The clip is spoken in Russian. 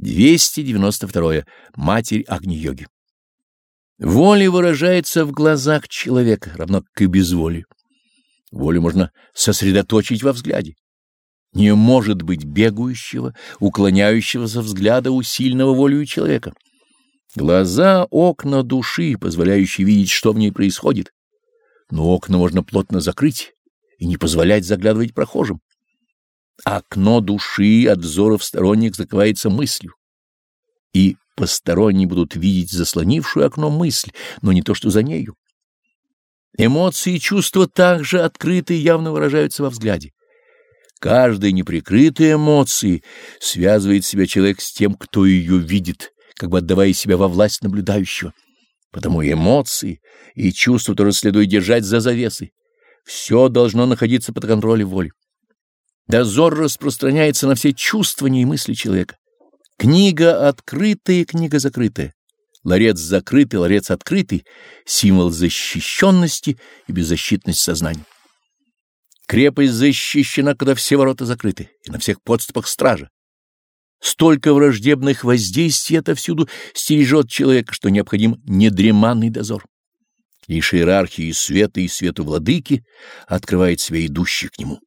292. Матерь Агни-йоги. Воля выражается в глазах человека, равно как и безволие. Волю можно сосредоточить во взгляде. Не может быть бегающего, уклоняющегося взгляда у сильного волю человека. Глаза — окна души, позволяющие видеть, что в ней происходит. Но окна можно плотно закрыть и не позволять заглядывать прохожим. Окно души от взоров сторонних закрывается мыслью. И посторонние будут видеть заслонившую окно мысль, но не то, что за нею. Эмоции и чувства также открыты и явно выражаются во взгляде. Каждая неприкрытая эмоции связывает себя человек с тем, кто ее видит, как бы отдавая себя во власть наблюдающего. Потому эмоции и чувства тоже следует держать за завесой. Все должно находиться под контролем воли. Дозор распространяется на все чувствования и мысли человека. Книга открытая книга закрытая. Ларец закрытый, ларец открытый — символ защищенности и беззащитности сознания. Крепость защищена, когда все ворота закрыты, и на всех подступах стража. Столько враждебных воздействий отовсюду стережет человека, что необходим недреманный дозор. Лишь иерархии света и свету владыки открывает себя идущих к нему.